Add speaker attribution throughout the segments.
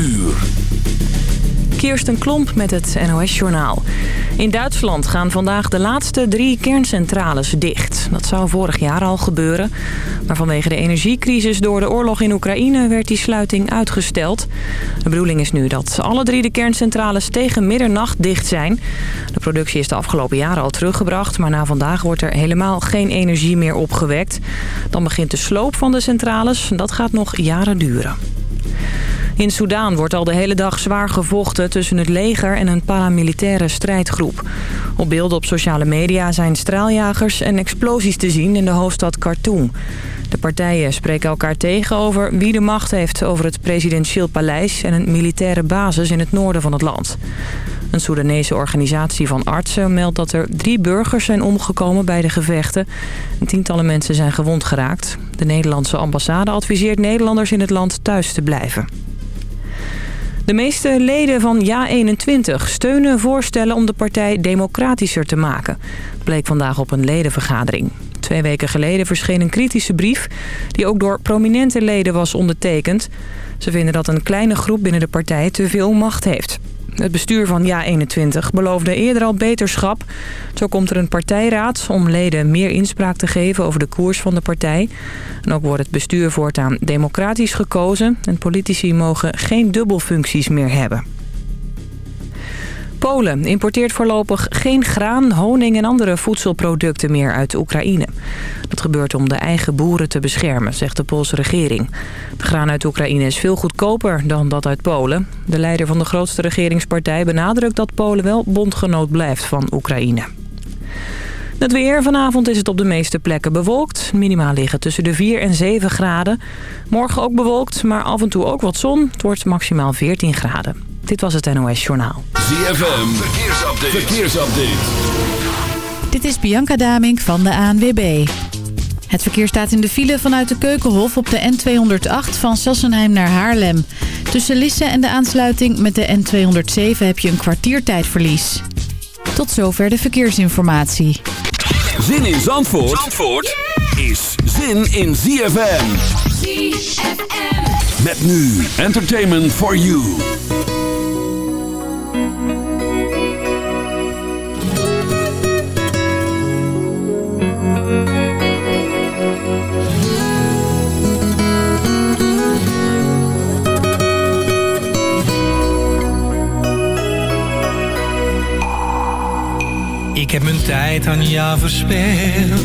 Speaker 1: uur.
Speaker 2: Kirsten Klomp met het NOS-journaal. In Duitsland gaan vandaag de laatste drie kerncentrales dicht. Dat zou vorig jaar al gebeuren. Maar vanwege de energiecrisis door de oorlog in Oekraïne werd die sluiting uitgesteld. De bedoeling is nu dat alle drie de kerncentrales tegen middernacht dicht zijn. De productie is de afgelopen jaren al teruggebracht... maar na vandaag wordt er helemaal geen energie meer opgewekt. Dan begint de sloop van de centrales. Dat gaat nog jaren duren. In Soedan wordt al de hele dag zwaar gevochten tussen het leger en een paramilitaire strijdgroep. Op beelden op sociale media zijn straaljagers en explosies te zien in de hoofdstad Khartoum. De partijen spreken elkaar tegen over wie de macht heeft over het presidentieel paleis en een militaire basis in het noorden van het land. Een Soedanese organisatie van artsen meldt dat er drie burgers zijn omgekomen bij de gevechten. En tientallen mensen zijn gewond geraakt. De Nederlandse ambassade adviseert Nederlanders in het land thuis te blijven. De meeste leden van JA21 steunen voorstellen om de partij democratischer te maken. Bleek vandaag op een ledenvergadering. Twee weken geleden verscheen een kritische brief die ook door prominente leden was ondertekend. Ze vinden dat een kleine groep binnen de partij te veel macht heeft. Het bestuur van JA21 beloofde eerder al beterschap. Zo komt er een partijraad om leden meer inspraak te geven over de koers van de partij. En ook wordt het bestuur voortaan democratisch gekozen. En politici mogen geen dubbelfuncties meer hebben. Polen importeert voorlopig geen graan, honing en andere voedselproducten meer uit Oekraïne. Dat gebeurt om de eigen boeren te beschermen, zegt de Poolse regering. De graan uit Oekraïne is veel goedkoper dan dat uit Polen. De leider van de grootste regeringspartij benadrukt dat Polen wel bondgenoot blijft van Oekraïne. Het weer. Vanavond is het op de meeste plekken bewolkt. Minimaal liggen tussen de 4 en 7 graden. Morgen ook bewolkt, maar af en toe ook wat zon. Het wordt maximaal 14 graden. Dit was het NOS Journaal.
Speaker 1: ZFM, verkeersupdate. verkeersupdate.
Speaker 3: Dit is Bianca Damink van de ANWB. Het verkeer staat in de file vanuit de Keukenhof op de N208 van Sassenheim naar Haarlem. Tussen Lisse en de aansluiting met de N207 heb je een kwartiertijdverlies. Tot zover de verkeersinformatie.
Speaker 1: Zin in Zandvoort, Zandvoort is zin in ZFM. ZFM. Met nu Entertainment for You.
Speaker 4: Ik heb mijn tijd aan jou verspeeld.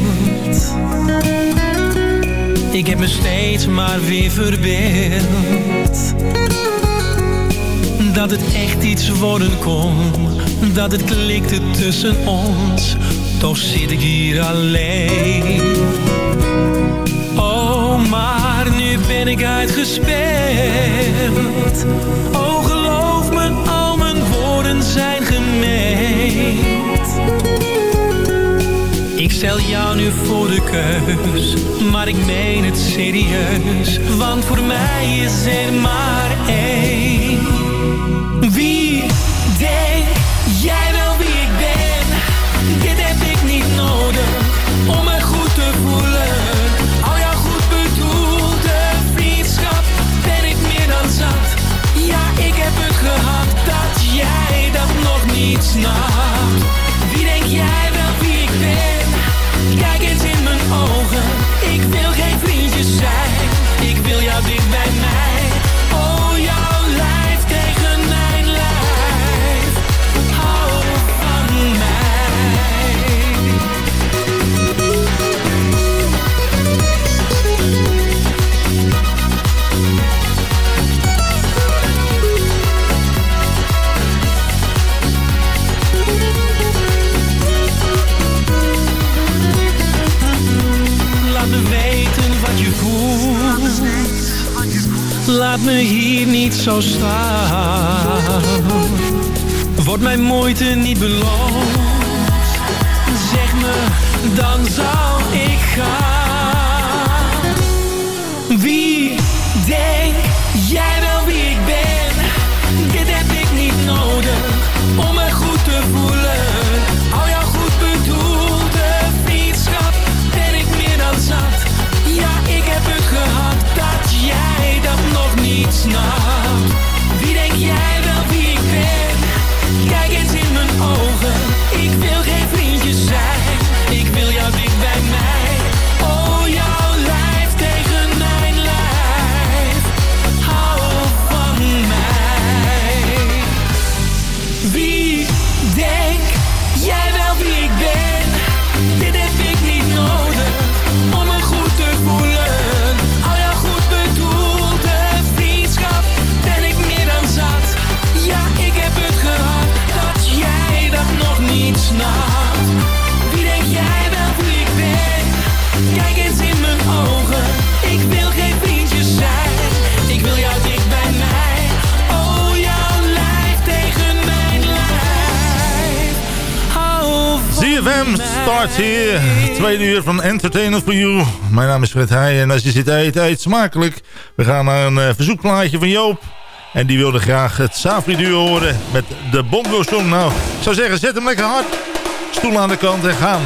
Speaker 4: Ik heb me steeds maar weer verbeeld. Iets worden kon. Dat het klikte tussen ons. Toch zit ik hier alleen. Oh, maar nu ben ik uitgespeeld. Oh, geloof me, al mijn woorden zijn gemeen. Ik stel jou nu voor de keus, maar ik meen het serieus. Want voor mij is er maar één. Wie nog niet niet zo staan. Wordt mijn moeite niet beloond. Zeg me, dan zal ik gaan.
Speaker 5: Starts hier. Tweede uur van Entertainment for You. Mijn naam is Fred Heij en als je zit te eten, eet smakelijk. We gaan naar een uh, verzoekplaatje van Joop. En die wilde graag het Safri duo horen met de Bongo Song. Nou, ik zou zeggen, zet hem lekker hard. Stoel aan de kant en gaan.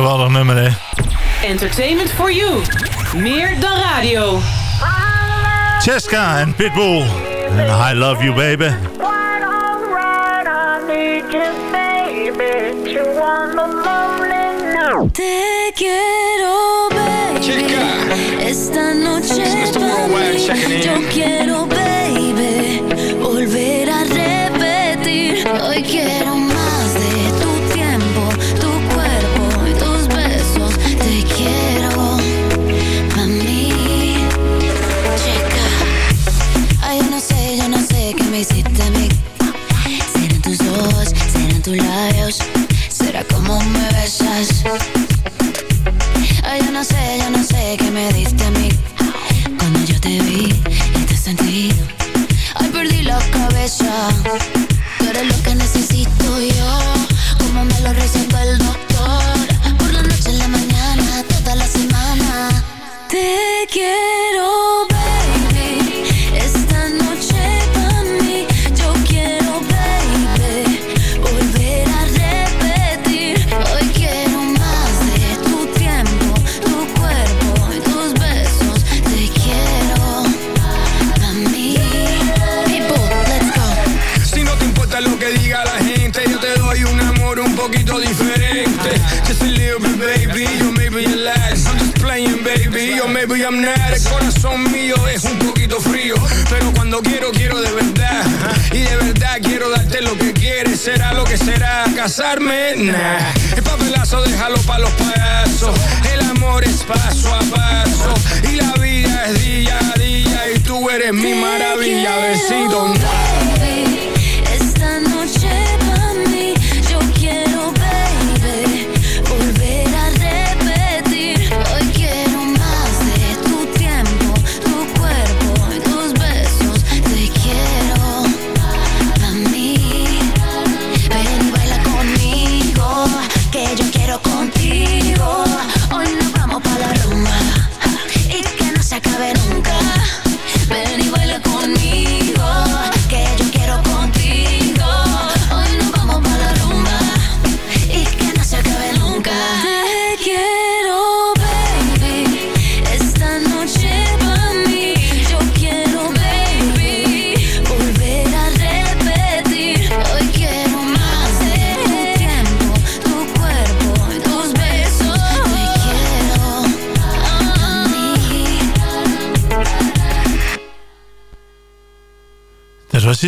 Speaker 5: Geweldig nummer, hè?
Speaker 2: Entertainment for you. Meer dan radio.
Speaker 5: Cheska en Pitbull. En I love you, baby.
Speaker 6: Te quiero, baby. Chica. Esta noche para mí. Yo quiero, baby,
Speaker 7: was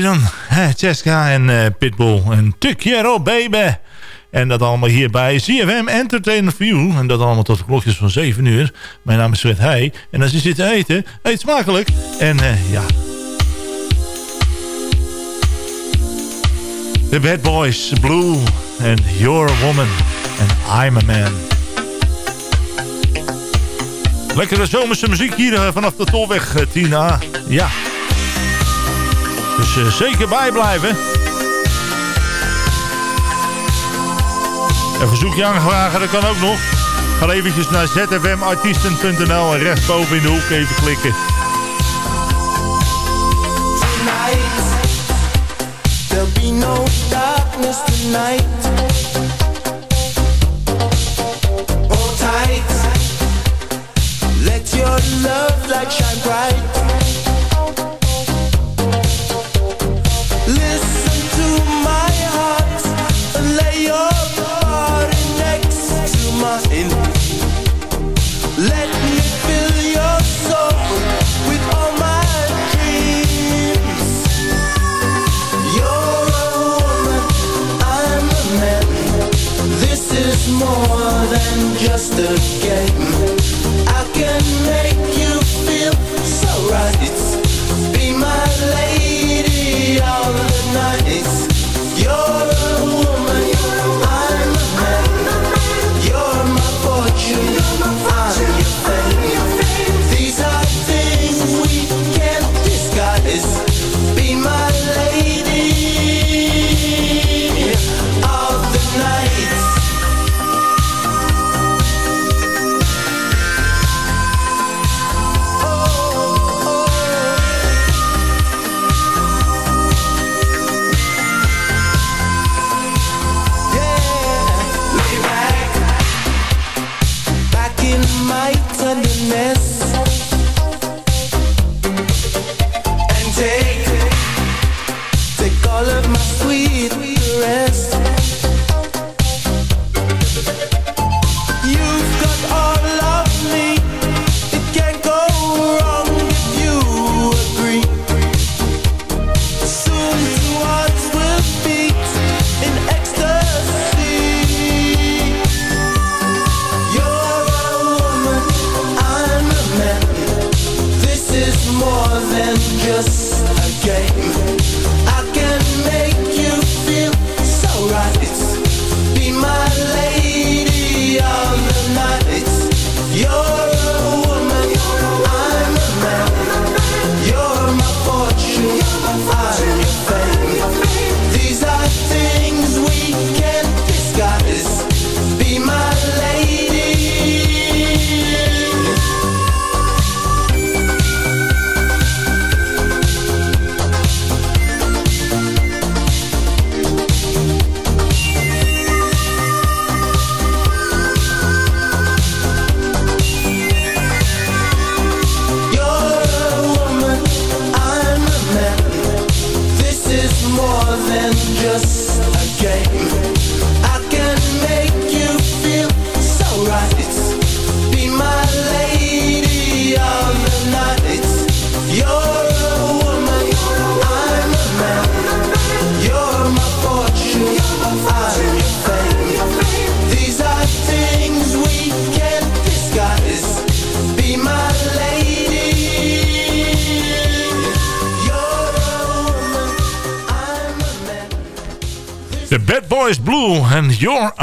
Speaker 7: dan. Cheska en uh, Pitbull en Te Quiero Baby. En dat allemaal hier bij CFM Entertainment View. En dat allemaal tot de klokjes van 7 uur. Mijn naam is Fred Heij. En als je zit te eten, eet smakelijk. En uh, ja... The Bad Boys, Blue and You're a Woman and I'm a Man. Lekkere zomerse muziek hier uh, vanaf de Tolweg, Tina. Ja. Dus zeker bijblijven. Een verzoekje aangevragen, dat kan ook nog. Ga eventjes naar zfmartiesten.nl en rechtsboven in de hoek even klikken. There'll be no darkness tonight. Hold tight, let your love light shine bright.
Speaker 8: in.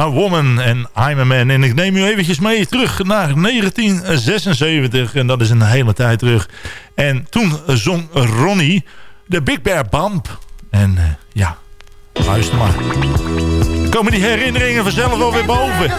Speaker 8: Woman and I'm a Man. En ik neem u eventjes mee terug naar 1976. En dat is een hele tijd terug. En toen zong Ronnie de Big Bear Bump. En uh, ja, luister maar. Komen die herinneringen vanzelf wel weer boven.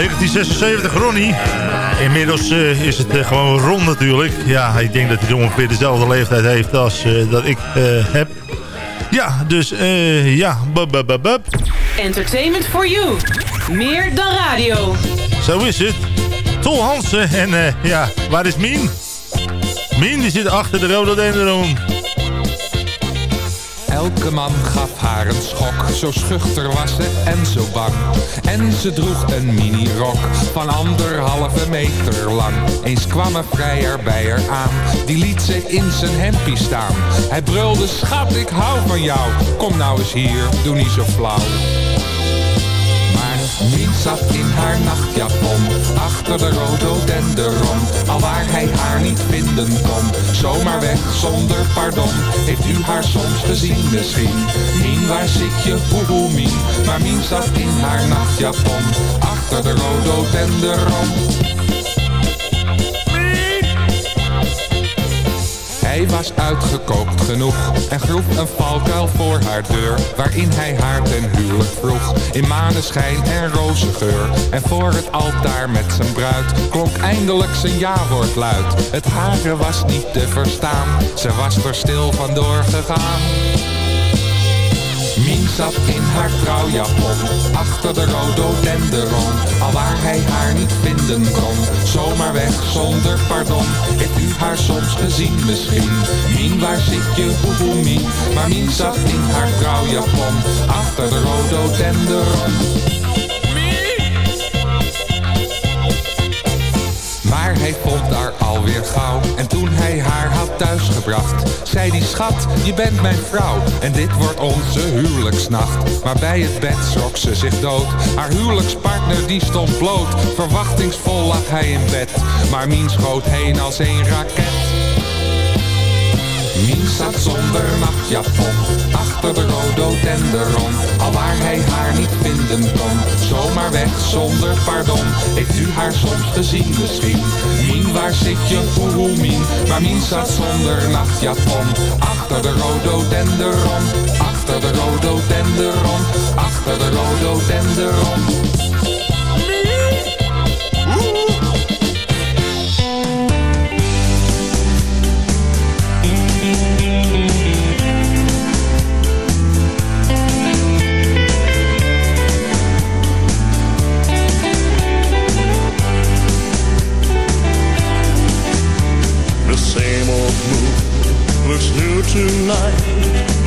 Speaker 8: 1976, Ronnie. Inmiddels uh, is het uh, gewoon rond natuurlijk. Ja, ik denk dat hij ongeveer dezelfde leeftijd heeft als uh, dat ik heb. Ja, dus ja. Bub, bub, bub, bub.
Speaker 9: Entertainment for you. Meer dan radio.
Speaker 8: Zo is het. Tol Hansen en ja, waar is Mien? Mien die zit achter de rhododendron.
Speaker 10: Elke man gaf haar een schok, zo schuchter was ze en zo bang. En ze droeg een mini-rok van anderhalve meter lang. Eens kwam een vrijer bij haar aan, die liet ze in zijn hempie staan. Hij brulde, schat ik hou van jou, kom nou eens hier, doe niet zo flauw. Mien zat in haar nachtjapon, achter de rhododendron. Al waar hij haar niet vinden kon, zomaar weg zonder pardon. Heeft u haar soms gezien misschien? Mien, waar zit je? Maar Mien zat in haar nachtjapon, achter de rhododendron. Hij was uitgekookt genoeg en groef een valkuil voor haar deur, waarin hij haar ten huwelijk vroeg. In maneschijn en roze geur. En voor het altaar met zijn bruid klonk eindelijk zijn ja-woord luid. Het hare was niet te verstaan, ze was er stil vandoor gegaan. Mien zat in haar trouwjapon, achter de rhododendron. Al waar hij haar niet vinden kon, zomaar weg zonder pardon. Heeft u haar soms gezien misschien? Mien, waar zit je, boeboe Mien? Maar Mien zat in haar trouwjapon, achter de rhododendron. Hij vond haar alweer gauw. En toen hij haar had thuisgebracht, zei die schat, je bent mijn vrouw. En dit wordt onze huwelijksnacht. Maar bij het bed schrok ze zich dood. Haar huwelijkspartner die stond bloot. Verwachtingsvol lag hij in bed. Maar Mien schoot heen als een raket. Zat zonder nachtjapon Achter de rhododendron Al waar hij haar niet vinden kon. Zomaar weg zonder pardon Heeft u haar soms gezien misschien. Mien waar zit je, hoe Mien? Maar Mien zat zonder nachtjapon Achter de rhododendron Achter de rhododendron Achter de rhododendron
Speaker 11: tonight.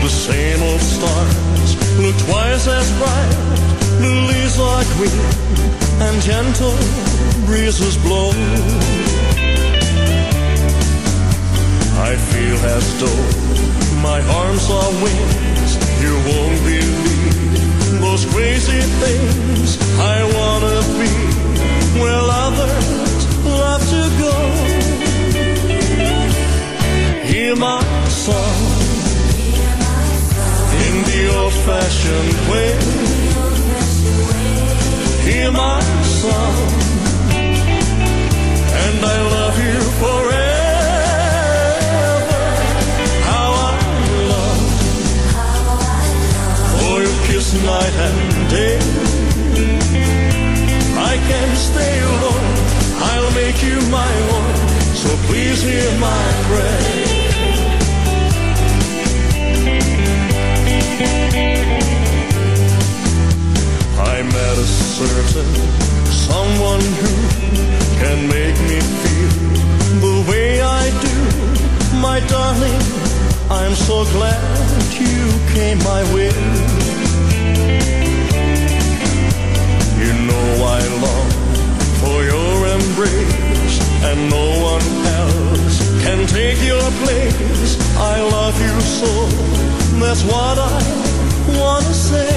Speaker 11: The same old stars look twice as bright. Leaves are green and gentle breezes blow. I feel as though my arms are wings. You won't believe those crazy things I wanna be. Where others love to go song in the old-fashioned way. Hear my song, and I love you forever. How I love for your kiss night and day. I can't stay alone. I'll make you my own. So please hear my prayer. I met a certain someone who can make me feel the way I do. My darling, I'm so glad you came my way. You know I long for your embrace, and no one else can take your place. I love you so, that's what I wanna say.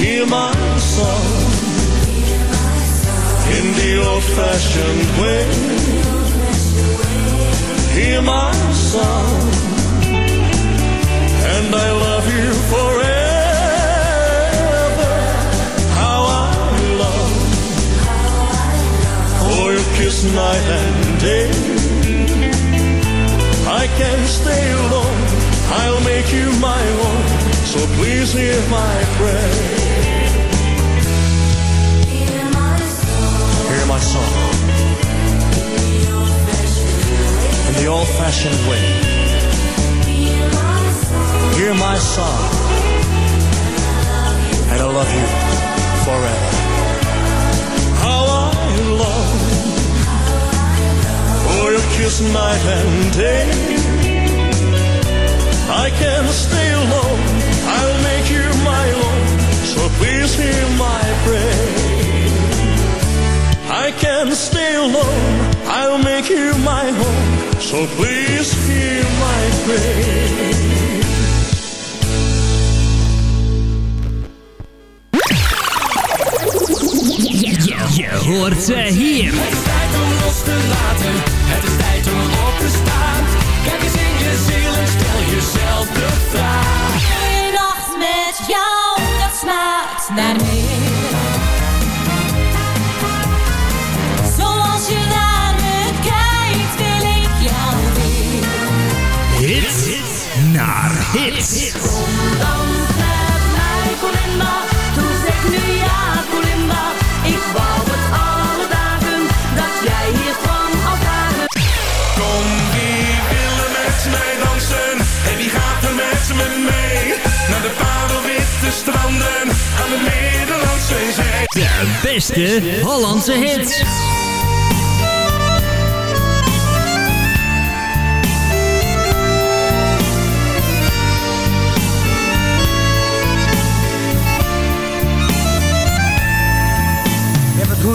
Speaker 11: Hear my song in the old-fashioned way. Hear my song, and I love you forever. How I love for your kiss night and day. I can't stay alone. I'll make you my own. So please hear my prayer. Hear my song. In the old-fashioned way. Hear my song. And I love you forever. How I love for your kiss night and day. I can't stay alone. I'll make you my own. So please hear my prayer. I can't stay alone. I'll make you my home. So please hear my prayer.
Speaker 12: Hits.
Speaker 6: Dans met mij, Colinda. Toen zeg nu ja, Colinda. Ik wou het alle dagen dat jij hier kwam als dagen.
Speaker 13: Kom, wie wil er met mij dansen? En wie gaat er met me mee? Naar de parelwitte stranden aan de Nederlandse zee.
Speaker 12: De beste Hollandse hits.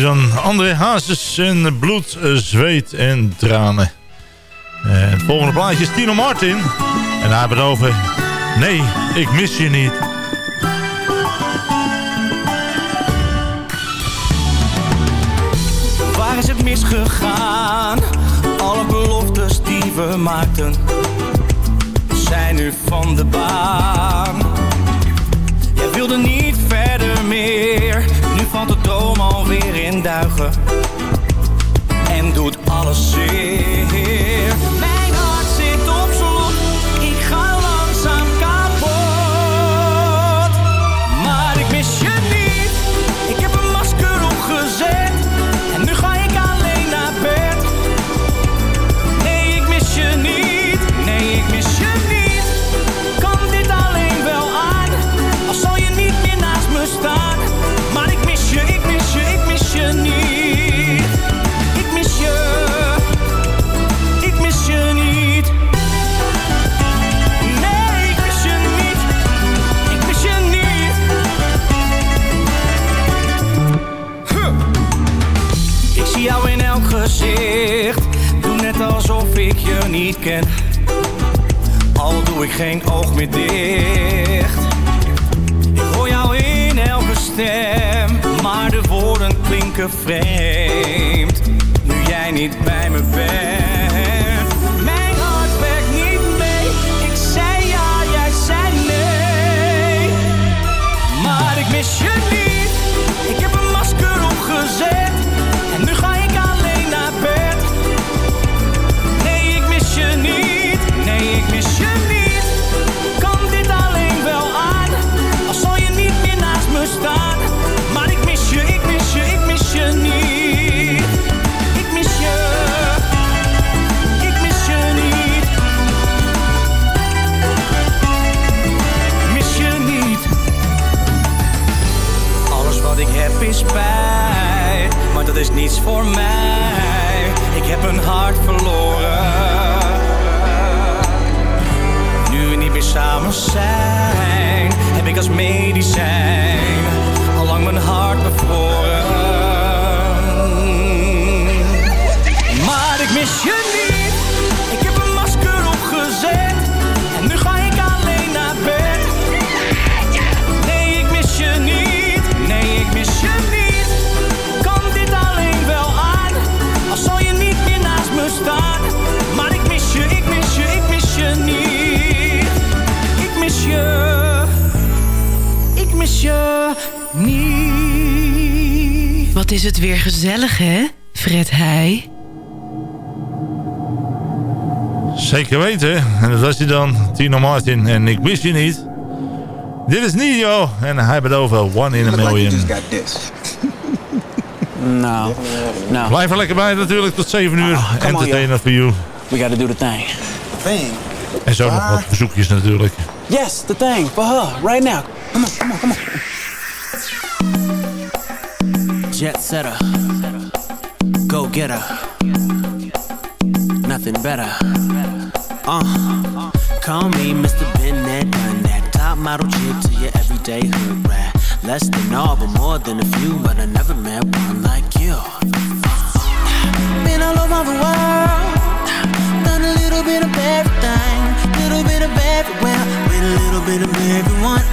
Speaker 5: dan. André Hazes in bloed, eh, zweet en tranen. En het volgende plaatje is Tino Martin. En hij heeft over... Nee, ik mis je niet.
Speaker 14: Waar is het misgegaan? Alle beloftes die we maakten zijn nu van de baan. Jij wilde niet ver Al doe ik geen oog meer dicht. Ik hoor jou in elke stem Maar de woorden klinken vreemd. Nu jij niet bij me bent. Is niets voor mij. Ik heb een hart verloren. Nu we niet meer samen zijn, heb ik als medicijn
Speaker 3: is het weer gezellig, hè? Fred Heij.
Speaker 5: Zeker weten. En dat was hij dan, Tino Martin. En ik mis je niet. Dit is Nio. En hij over One in a Million.
Speaker 15: No, no.
Speaker 5: Blijf er lekker bij natuurlijk tot 7 uur.
Speaker 15: Oh,
Speaker 5: Entertainer for you.
Speaker 15: We gotta do the thing.
Speaker 16: Thing?
Speaker 5: En zo nog wat bezoekjes natuurlijk.
Speaker 15: Yes, the thing for her right now. Come on, come on, come on. Jet setter, go getter. Nothing better. Uh, call me Mr. Bennett, done that top model chick to your everyday hood rat. Less than all, but more than a few, but I never met one like you. Been all over the world, done a little bit of everything, little bit of everywhere, with a little bit of everyone.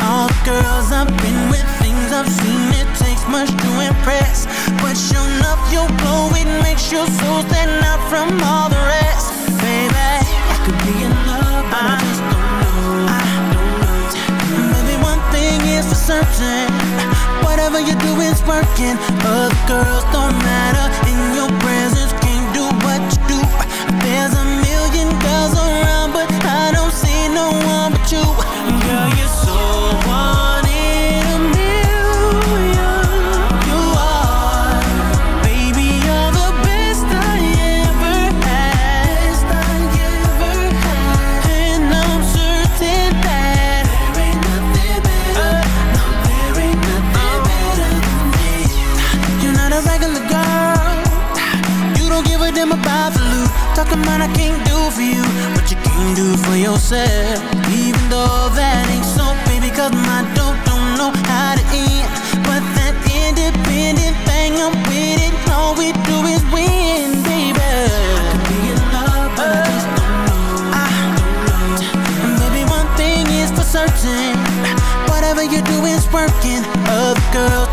Speaker 15: All the girls I've been with, things I've seen, it takes much to impress. But sure enough, your glow, it makes your soul stand out from all the rest. Baby, I could be in love, but I just don't know. I don't know. Baby, one thing is for certain. Whatever you do is working. Other girls don't matter. In your presence, can't do what you do. There's a million girls for yourself. Even though that ain't so, baby, cause my dope don't know how to end. But that independent thing, I'm with it. All we do is win, baby. I could be in love, but I just don't know. I. And one thing is for certain. Whatever you do is working. Other girls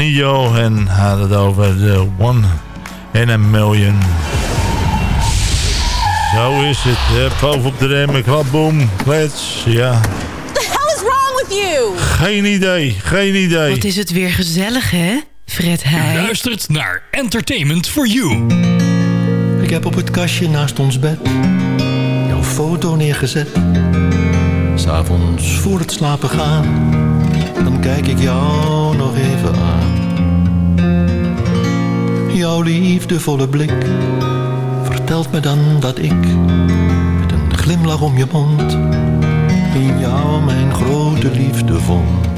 Speaker 5: Nio. En had het over de One in a Million. Zo is het. Boven op de remmen, klap, boom, klets. Ja.
Speaker 16: What the hell is wrong with you?
Speaker 5: Geen idee, geen idee.
Speaker 3: Wat is het weer gezellig, hè? Fred Heij.
Speaker 12: luistert naar Entertainment for You.
Speaker 17: Ik heb op het kastje naast ons bed jouw foto neergezet. S'avonds voor het slapen gaan, dan kijk ik jou nog even aan. Jouw liefdevolle blik vertelt me dan dat ik met een glimlach om je mond in jou mijn grote liefde vond.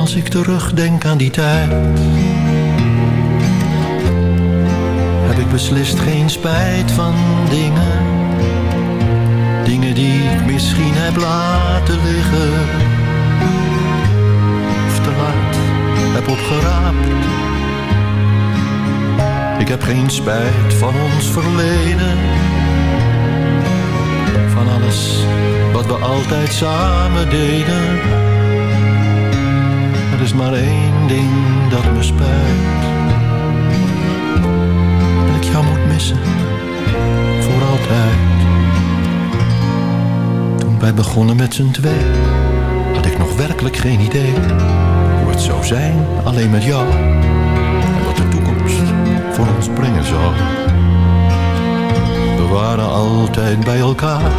Speaker 17: Als ik terugdenk aan die tijd heb ik beslist geen spijt van dingen. Dingen die ik misschien heb laten liggen. Of te laat heb opgeraapt. Ik heb geen spijt van ons verleden. Van alles wat we altijd samen deden. Er is maar één ding dat me spijt jou moet missen, voor altijd. Wij begonnen met z'n twee, had ik nog werkelijk geen idee hoe het zou zijn alleen met jou en wat de toekomst voor ons brengen zou. We waren altijd bij elkaar,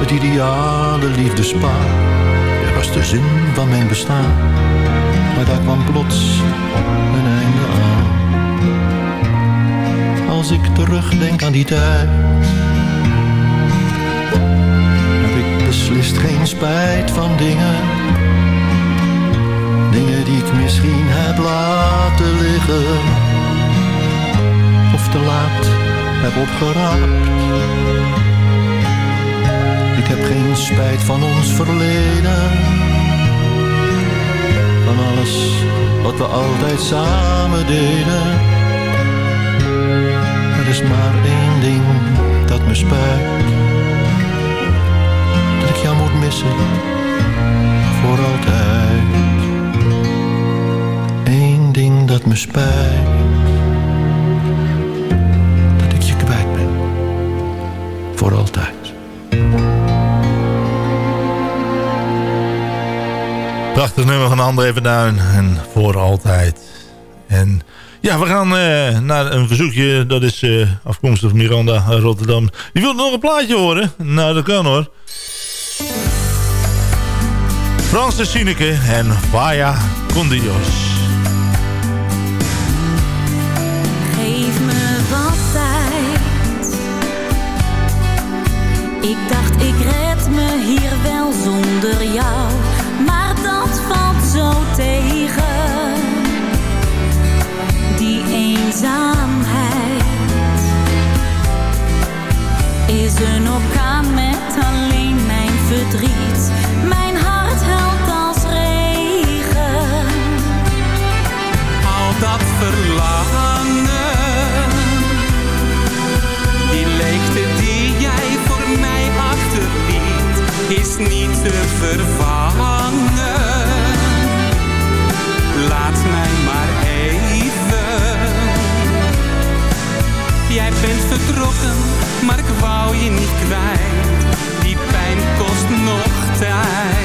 Speaker 17: het ideale liefdespaar. Er was de zin van mijn bestaan, maar daar kwam plots een einde aan als ik terugdenk aan die tijd. Beslist geen spijt van dingen. Dingen die ik misschien heb laten liggen. Of te laat heb opgeraapt. Ik heb geen spijt van ons verleden. Van alles wat we altijd samen deden er is maar één ding dat me spijt. Voor altijd. Eén ding dat me spijt. Dat ik je kwijt ben, voor altijd.
Speaker 5: Prachtig nummer van André Duin. En voor altijd. En ja, we gaan uh, naar een verzoekje. Dat is uh, afkomstig van Miranda Rotterdam. Die wil nog een plaatje horen. Nou, dat kan hoor. Frans de Sineke en Vaya Condios.
Speaker 6: Geef me wat tijd. Ik dacht ik red me hier wel zonder jou. Maar dat valt zo tegen. Die eenzaamheid is een orkaan met alleen mijn verdriet.
Speaker 14: Vervangen. Laat mij maar even. Jij bent vertrokken, maar ik wou je niet kwijt. Die pijn kost nog
Speaker 5: Ja,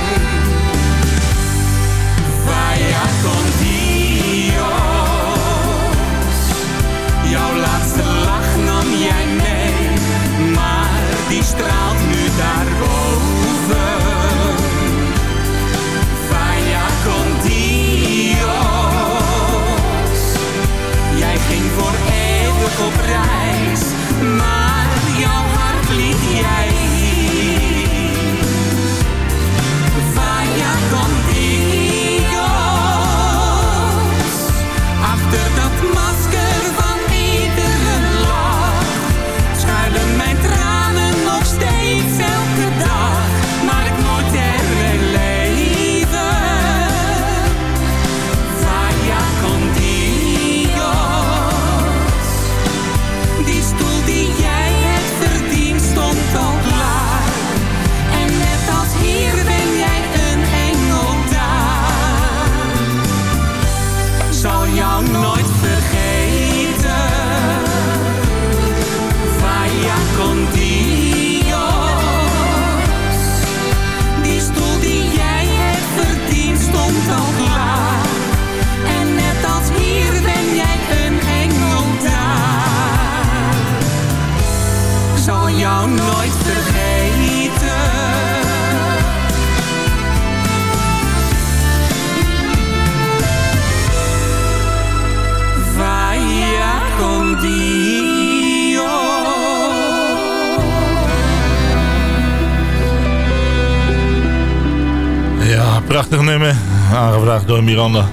Speaker 5: door Miranda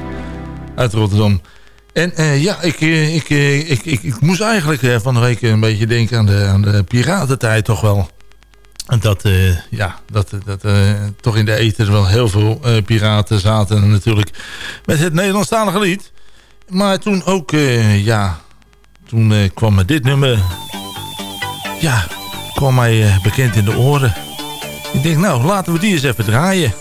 Speaker 5: uit Rotterdam. En eh, ja, ik, eh, ik, eh, ik, ik, ik, moest eigenlijk uh, van de week een beetje denken aan de, aan de piratentijd toch wel. Dat, ja, dat, dat toch in de eten wel heel veel piraten zaten natuurlijk met het Nederlandstalige lied. Maar toen ook, ja, toen kwam dit nummer, ja, kwam mij bekend in de oren. Ik denk, nou, laten we die eens even draaien.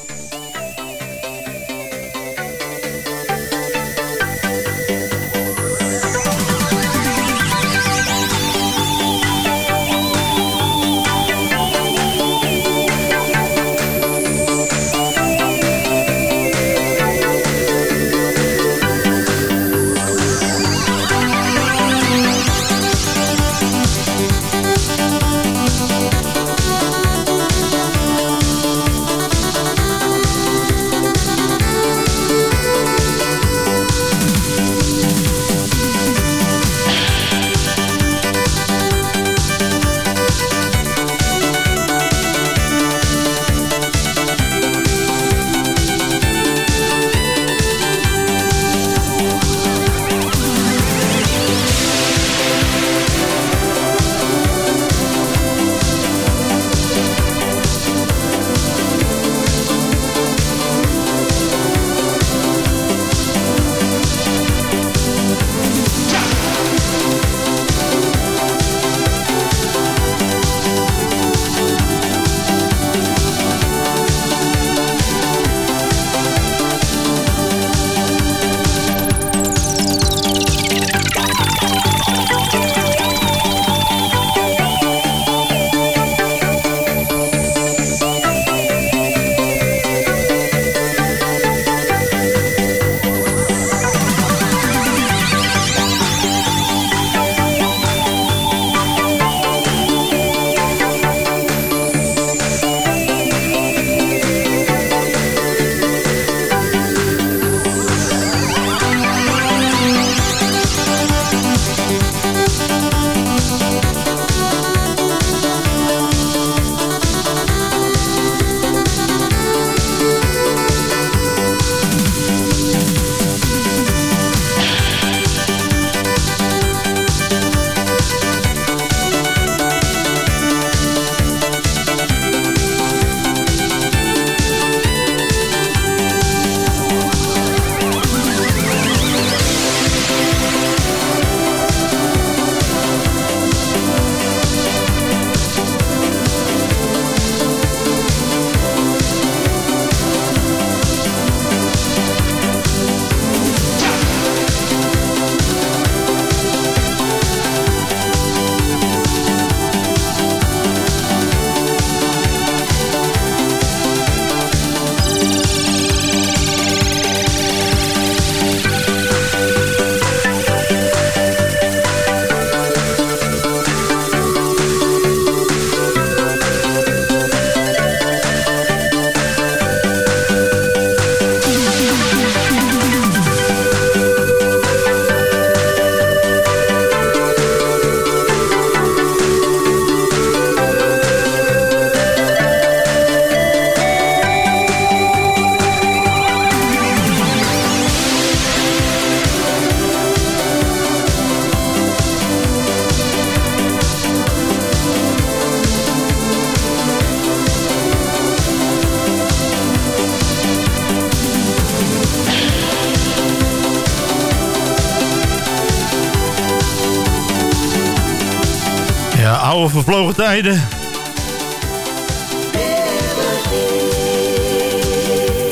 Speaker 5: Vervlogen tijden.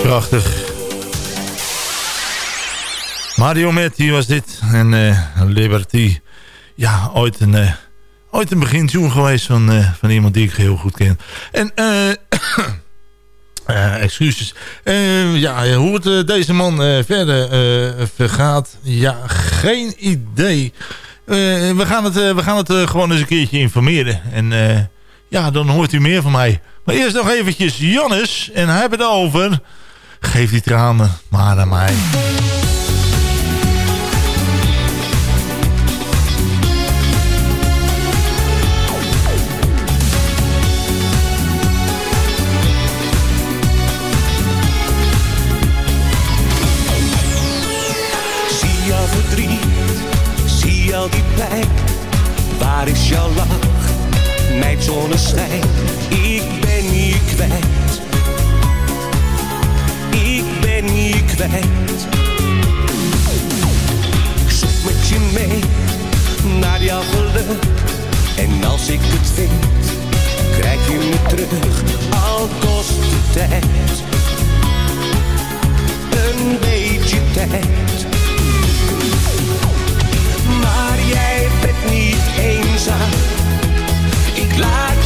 Speaker 5: Prachtig. Mario Metti was dit. En uh, Liberty. Ja, ooit een, uh, ooit een geweest van, uh, van iemand die ik heel goed ken. En uh, excuses. ja, hoe het deze man verder vergaat. Ja, geen idee. Uh, we gaan het, uh, we gaan het uh, gewoon eens een keertje informeren. En ja, dan hoort u meer van mij. Maar eerst nog eventjes Jannes. En hij hebben het over... Geef die tranen maar aan mij.
Speaker 18: Jouw lach, mijn zonneschijn. Ik ben je kwijt. Ik ben je kwijt. Ik zoek met je mee naar jouw geluk. En als ik het vind, krijg je me terug. Al kost het tijd. Een beetje tijd. Maar jij niet eenzaam. Ik laat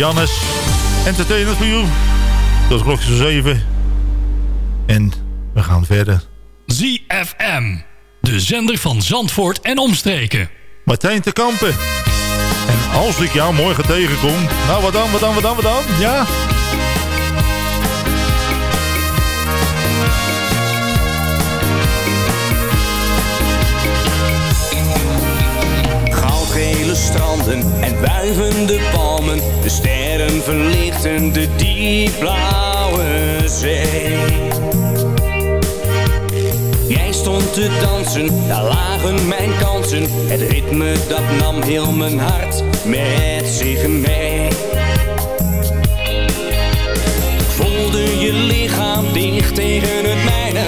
Speaker 5: Jannes. Entertainment voor you. Tot klokje zo 7. En we gaan verder.
Speaker 12: ZFM. De zender van Zandvoort en omstreken.
Speaker 5: Martijn te Kampen. En als ik jou morgen tegenkom... Nou, wat dan, wat dan, wat dan, wat dan? Ja?
Speaker 18: De diepblauwe zee. Jij stond te dansen, daar lagen mijn kansen. Het ritme dat nam heel mijn hart met zich mee. Ik voelde je lichaam dicht tegen het mijne.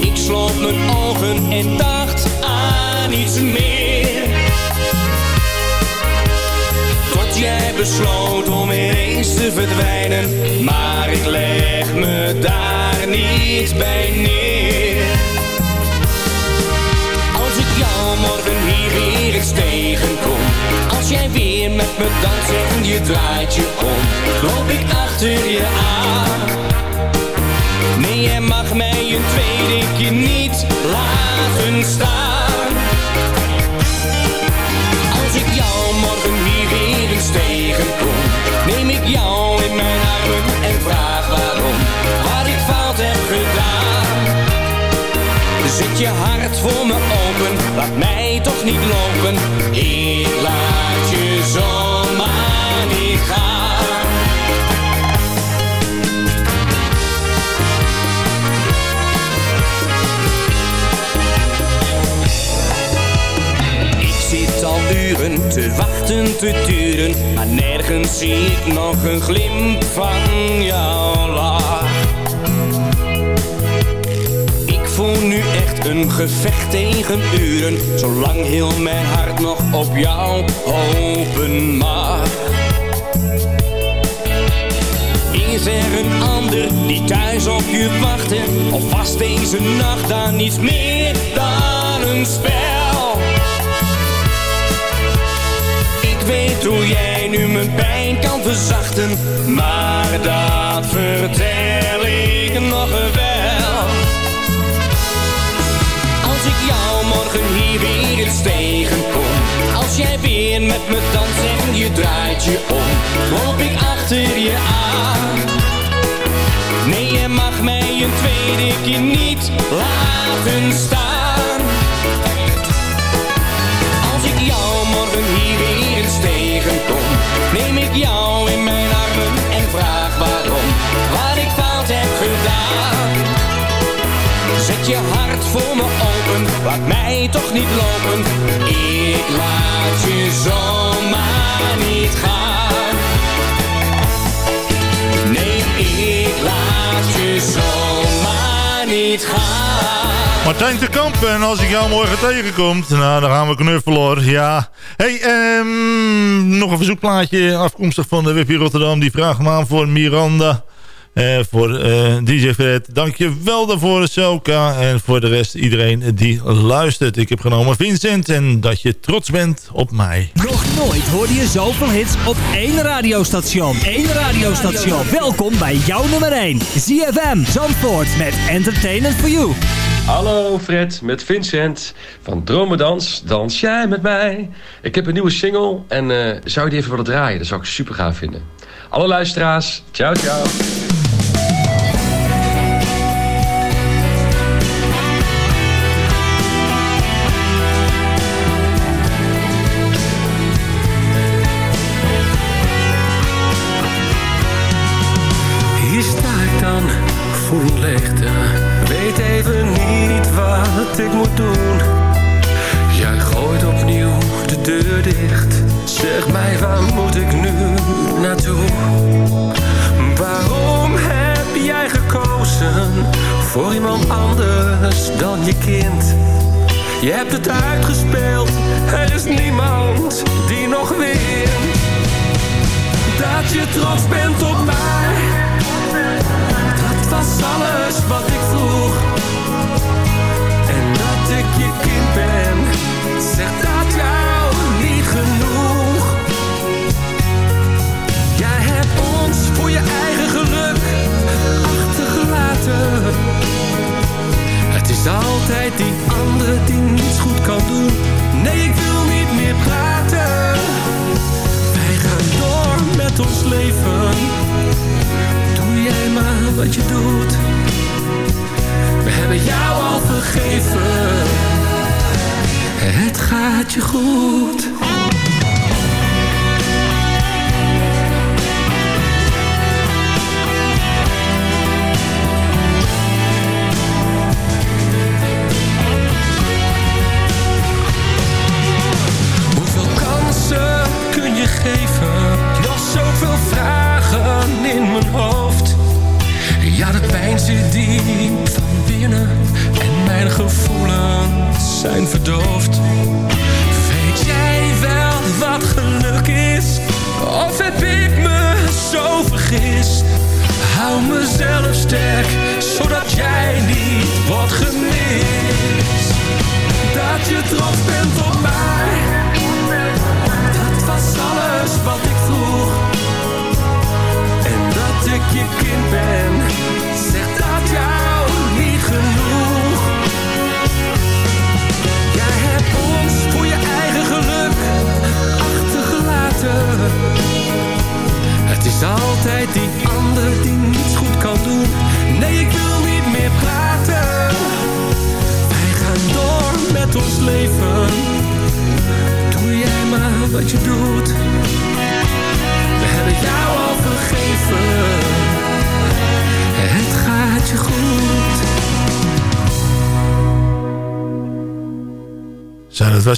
Speaker 18: Ik sloot mijn ogen en dacht aan iets meer. Besloot om ineens te verdwijnen. Maar ik leg me daar niet bij neer. Als ik jou morgen hier weer eens tegenkom. Als jij weer met me danst en je draait je om. Loop ik achter je aan. Nee, jij mag mij een tweede keer niet laten staan. Als ik jou morgen eens tegenkom, neem ik jou in mijn armen en vraag waarom, wat ik fout heb gedaan. Zet je hart voor me open, laat mij toch niet lopen, ik laat je zomaar niet gaan. Te wachten, te duren, maar nergens zie ik nog een glimp van jouw lach. Ik voel nu echt een gevecht tegen uren, zolang heel mijn hart nog op jou hopen mag.
Speaker 14: is er een ander die thuis op je wachtte. Of was deze nacht dan niets meer dan een spel? Weet hoe jij nu mijn pijn kan verzachten, maar dat vertel ik nog wel. Als ik jou morgen hier weer eens tegenkom, als jij weer met me danst en je draait je om, loop ik achter je aan. Nee, je mag mij een tweede keer niet laten staan. Als ik jou morgen hier weer eens tegenkom, neem ik jou in mijn armen en vraag waarom, wat ik fout heb gedaan. Zet je hart voor me open, laat mij toch niet lopen. Ik laat je zomaar niet gaan. Nee, ik laat je zomaar niet gaan.
Speaker 5: Martijn te Kamp, en als ik jou morgen tegenkom, nou, dan gaan we knuffelen hoor. Ja. Hey, ehm, nog een verzoekplaatje afkomstig van de WP Rotterdam. Die vraagt me aan voor Miranda. Eh, voor eh, DJ Fred. Dank je wel daarvoor, Soka. En voor de rest iedereen die luistert. Ik heb genomen Vincent en dat je trots bent op mij.
Speaker 19: Nog nooit hoorde je zoveel hits op één radiostation. Eén radiostation. Welkom bij jouw nummer 1. ZFM Zandvoort met Entertainment for You.
Speaker 18: Hallo Fred, met Vincent van Dromedans. Dans jij met mij? Ik heb een nieuwe single en eh, zou je die even willen draaien? Dat zou ik super gaaf vinden. Alle luisteraars, ciao ciao.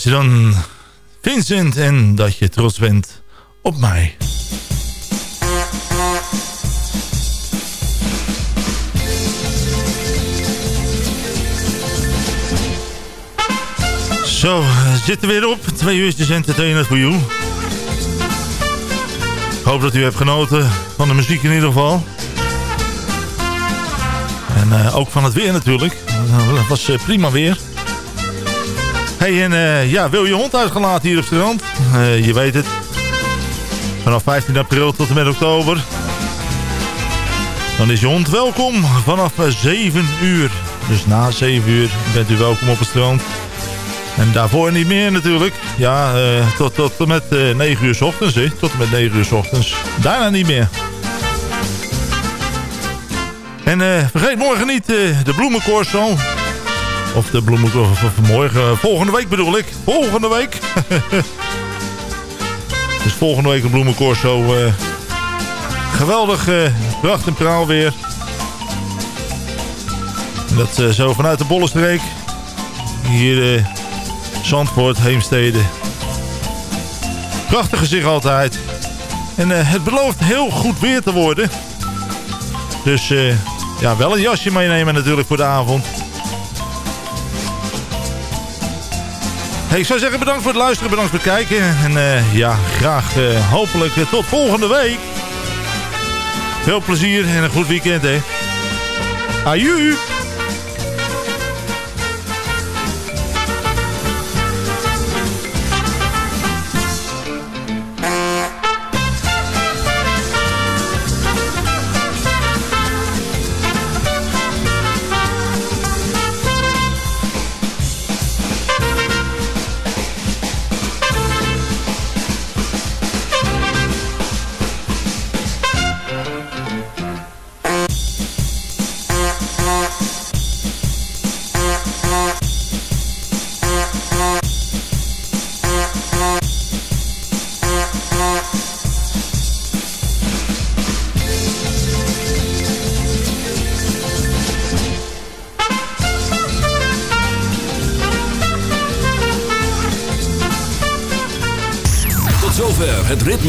Speaker 20: Je
Speaker 5: dan Vincent en dat je trots bent op mij. Zo, we zitten weer op. Twee uur is entertainment voor you. Ik hoop dat u hebt genoten van de muziek in ieder geval. En eh, ook van het weer natuurlijk. Het was eh, prima weer. Hey, en eh, ja, wil je hond uitgelaten hier op strand? Eh, je weet het. Vanaf 15 april tot en met oktober. Dan is je hond welkom vanaf 7 uur. Dus na 7 uur bent u welkom op het strand. En daarvoor niet meer natuurlijk. Ja, eh, tot, tot en met eh 9 uur s ochtends. Hè. Tot en met 9 uur s ochtends. Daarna niet meer. En eh, vergeet morgen niet eh, de bloemencorso. Of de bloemencorso van morgen. Volgende week bedoel ik. Volgende week. dus volgende week een bloemencorso. eh geweldig eh pracht en praal weer. Dat eh, zo vanuit de Bollenstreek. Hier Zandvoort, Heemstede. Prachtig gezicht altijd. En het belooft heel goed weer te worden. Dus ja, wel een jasje meenemen natuurlijk voor de avond. Hey, ik zou zeggen bedankt voor het luisteren, bedankt voor het kijken. En eh, ja, graag eh, hopelijk eh, tot volgende week. Veel plezier en een goed weekend, hè. Aju!